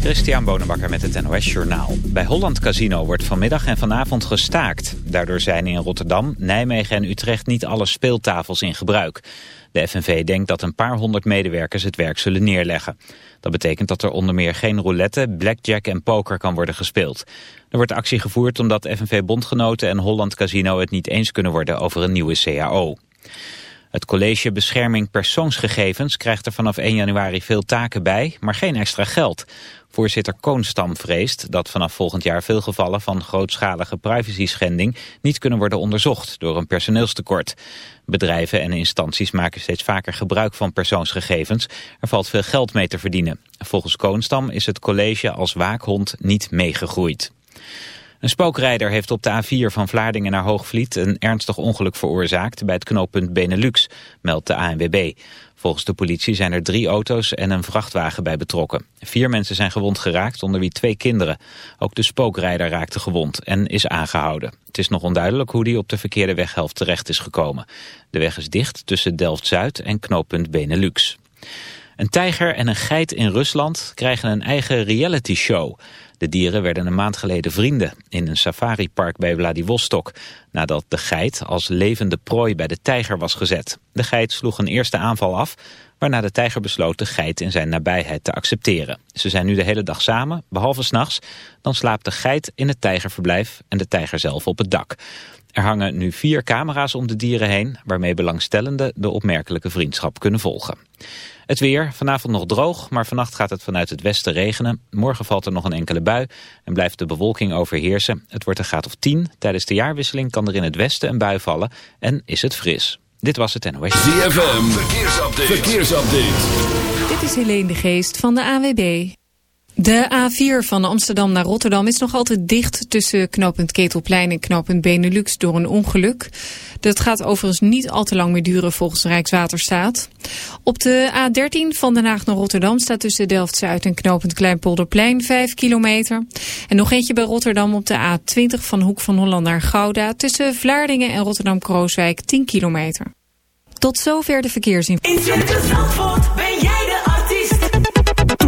Christian Bonenbakker met het NOS Journaal. Bij Holland Casino wordt vanmiddag en vanavond gestaakt. Daardoor zijn in Rotterdam, Nijmegen en Utrecht niet alle speeltafels in gebruik. De FNV denkt dat een paar honderd medewerkers het werk zullen neerleggen. Dat betekent dat er onder meer geen roulette, blackjack en poker kan worden gespeeld. Er wordt actie gevoerd omdat FNV-bondgenoten en Holland Casino het niet eens kunnen worden over een nieuwe CAO. Het College Bescherming Persoonsgegevens krijgt er vanaf 1 januari veel taken bij, maar geen extra geld. Voorzitter Koonstam vreest dat vanaf volgend jaar veel gevallen van grootschalige privacy-schending niet kunnen worden onderzocht door een personeelstekort. Bedrijven en instanties maken steeds vaker gebruik van persoonsgegevens. Er valt veel geld mee te verdienen. Volgens Koonstam is het college als waakhond niet meegegroeid. Een spookrijder heeft op de A4 van Vlaardingen naar Hoogvliet een ernstig ongeluk veroorzaakt bij het knooppunt Benelux, meldt de ANWB. Volgens de politie zijn er drie auto's en een vrachtwagen bij betrokken. Vier mensen zijn gewond geraakt, onder wie twee kinderen. Ook de spookrijder raakte gewond en is aangehouden. Het is nog onduidelijk hoe die op de verkeerde weghelft terecht is gekomen. De weg is dicht tussen Delft-Zuid en knooppunt Benelux. Een tijger en een geit in Rusland krijgen een eigen reality show. De dieren werden een maand geleden vrienden in een safaripark bij Vladivostok... nadat de geit als levende prooi bij de tijger was gezet. De geit sloeg een eerste aanval af, waarna de tijger besloot de geit in zijn nabijheid te accepteren. Ze zijn nu de hele dag samen, behalve s'nachts. Dan slaapt de geit in het tijgerverblijf en de tijger zelf op het dak. Er hangen nu vier camera's om de dieren heen... waarmee belangstellenden de opmerkelijke vriendschap kunnen volgen. Het weer, vanavond nog droog, maar vannacht gaat het vanuit het westen regenen. Morgen valt er nog een enkele bui en blijft de bewolking overheersen. Het wordt een graad of 10. Tijdens de jaarwisseling kan er in het westen een bui vallen en is het fris. Dit was het NOS. ZFM, verkeersupdate. verkeersupdate. Dit is Helene de Geest van de AWB. De A4 van Amsterdam naar Rotterdam is nog altijd dicht tussen knooppunt Ketelplein en knooppunt Benelux door een ongeluk. Dat gaat overigens niet al te lang meer duren volgens Rijkswaterstaat. Op de A13 van Den Haag naar Rotterdam staat tussen Delft-Zuid en knooppunt Kleinpolderplein 5 kilometer. En nog eentje bij Rotterdam op de A20 van Hoek van Holland naar Gouda tussen Vlaardingen en Rotterdam-Krooswijk 10 kilometer. Tot zover de verkeersinformatie. In ben jij.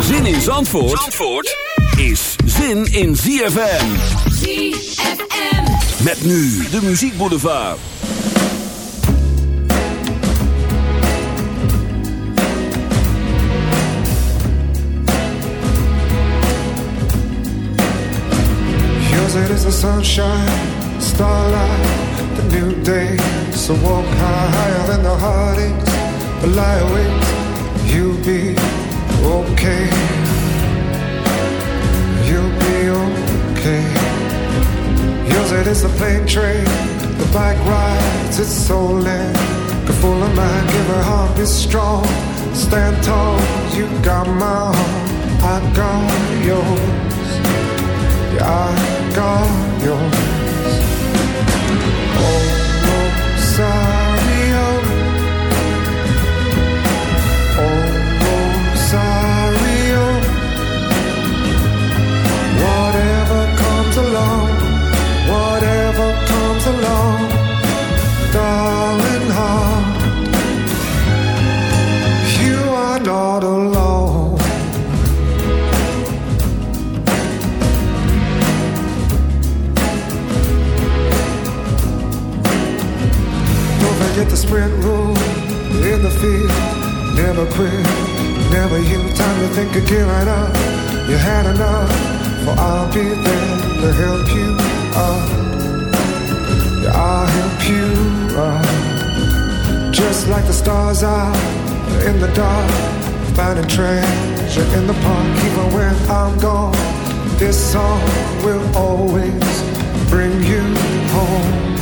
Zin in Zandvoort, Zandvoort is zin in ZFM. ZFM. Met nu de Muziek Boulevard. Yours it is the sunshine, starlight, the new day. So walk higher than the heartaches, the lie awaits. You'll be okay. You'll be okay. Yours it is the plane train, the bike rides, it's stolen. Good full of mind, give her heart, be strong. Stand tall, you got my heart, I got yours. Yeah, I got yours. different in the field. Never quit, never yield. Time to think of giving up. You had enough, for I'll be there to help you up. Yeah, I'll help you up. Just like the stars are in the dark, finding treasure in the park, even when I'm gone. This song will always bring you home.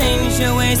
Changed your ways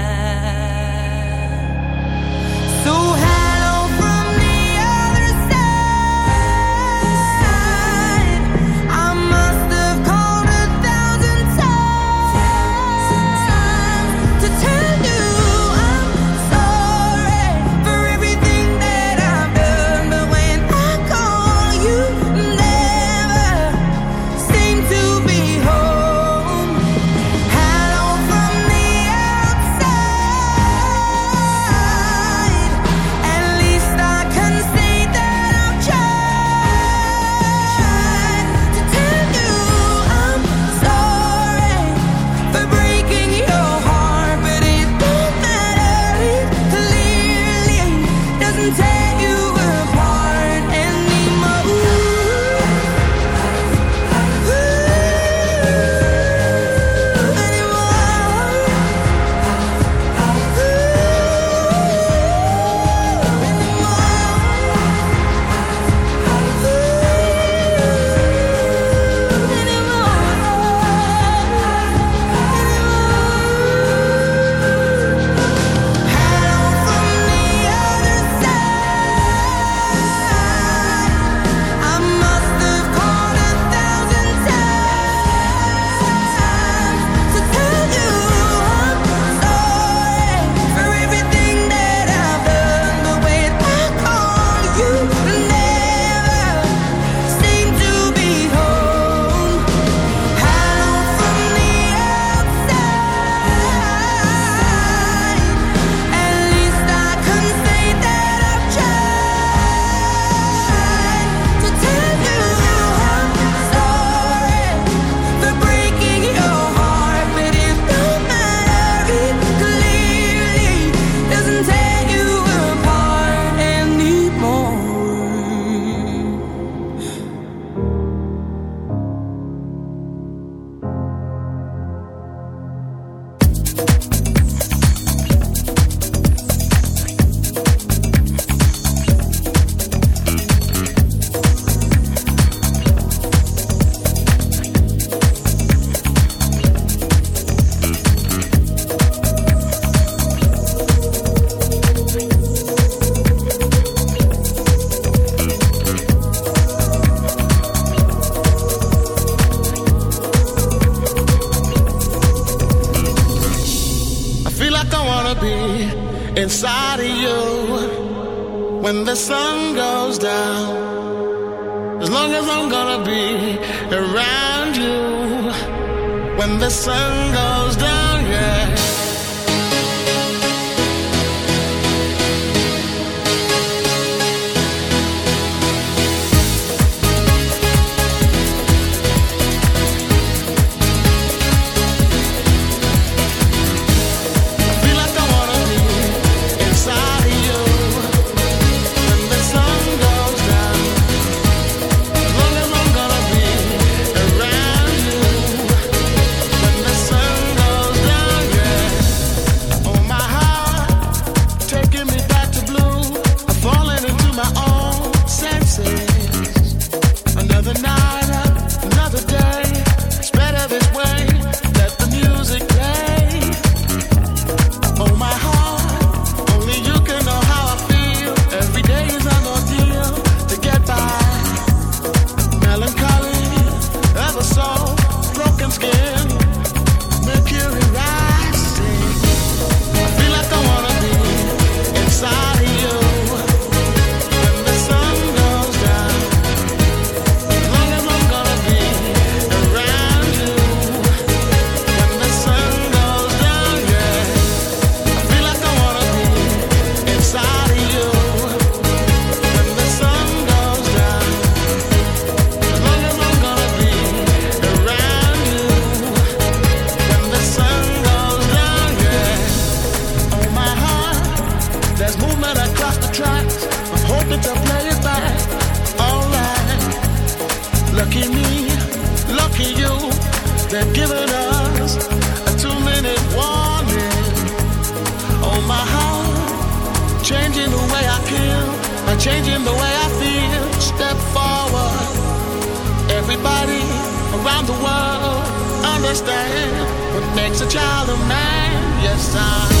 when the sun goes down, yeah. changing the way I kill, by changing the way I feel. Step forward, everybody around the world understand what makes a child a man. Yes, I.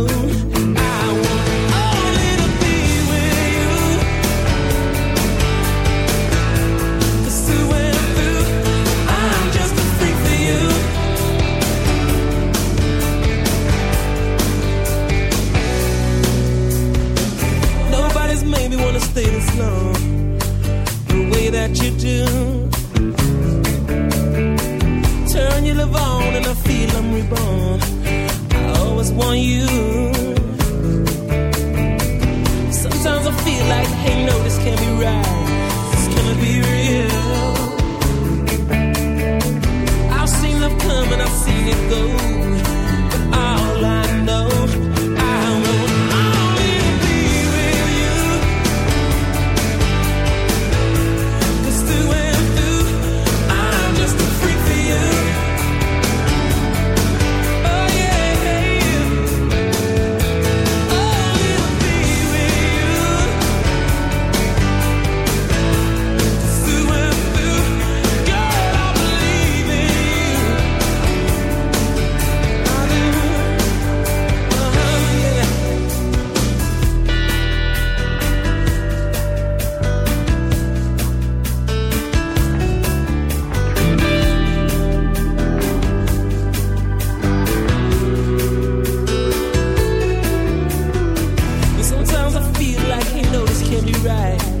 I'm reborn. I always want you. Right?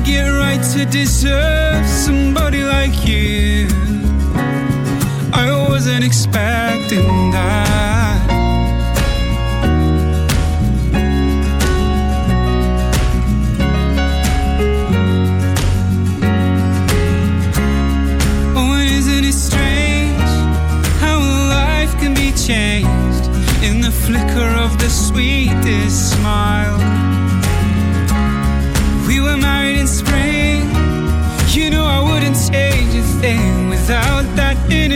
what did I get right to deserve somebody like you? I wasn't expecting that.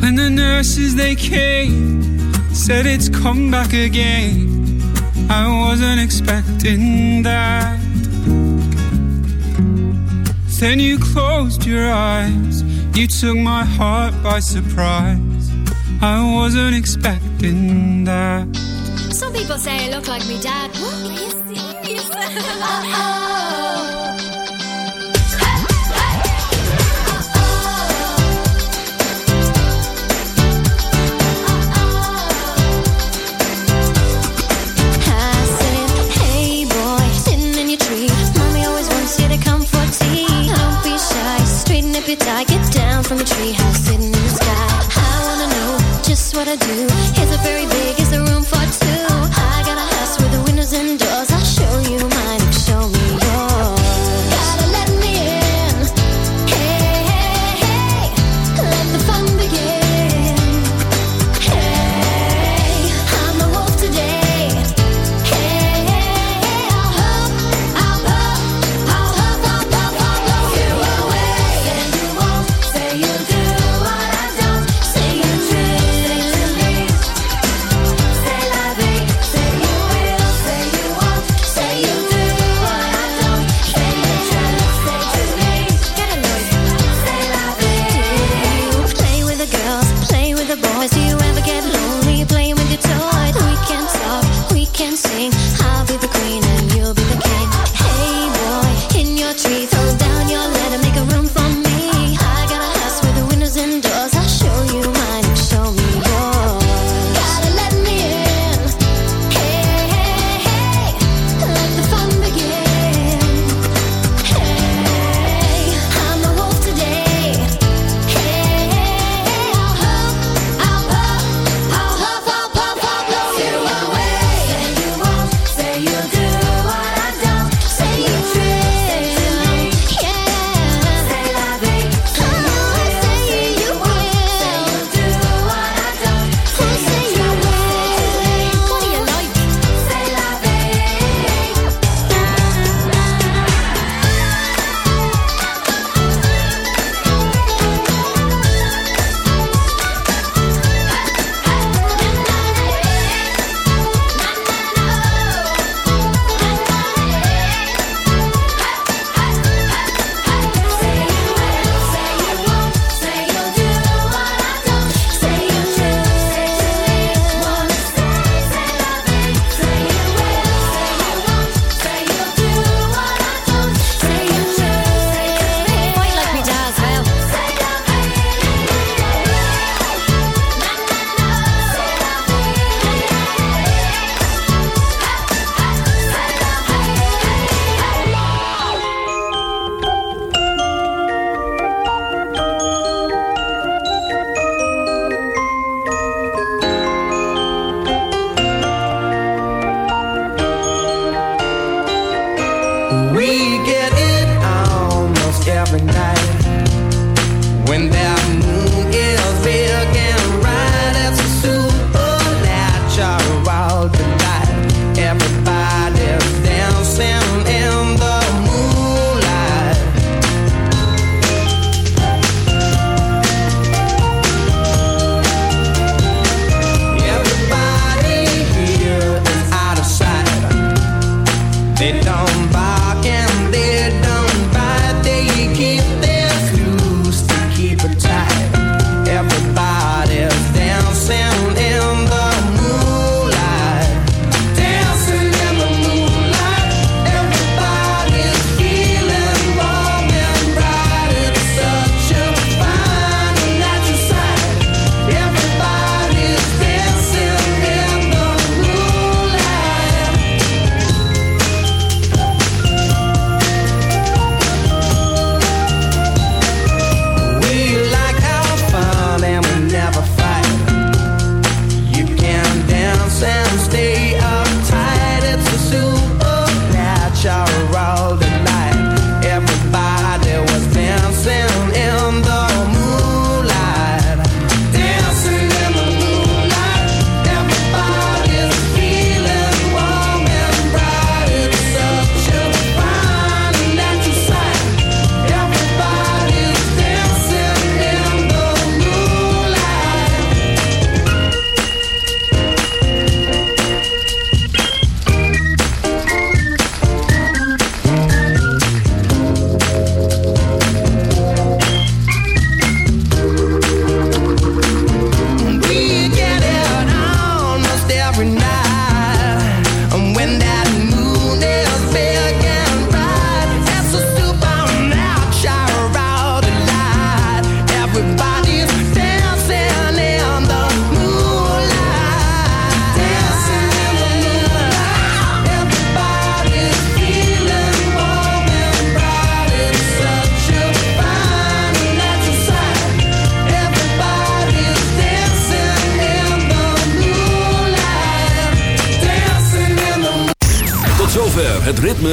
When the nurses they came, said it's come back again. I wasn't expecting that. Then you closed your eyes. You took my heart by surprise. I wasn't expecting that. Some people say I look like me dad. What? Are you serious? Uh-uh. I do. Is it very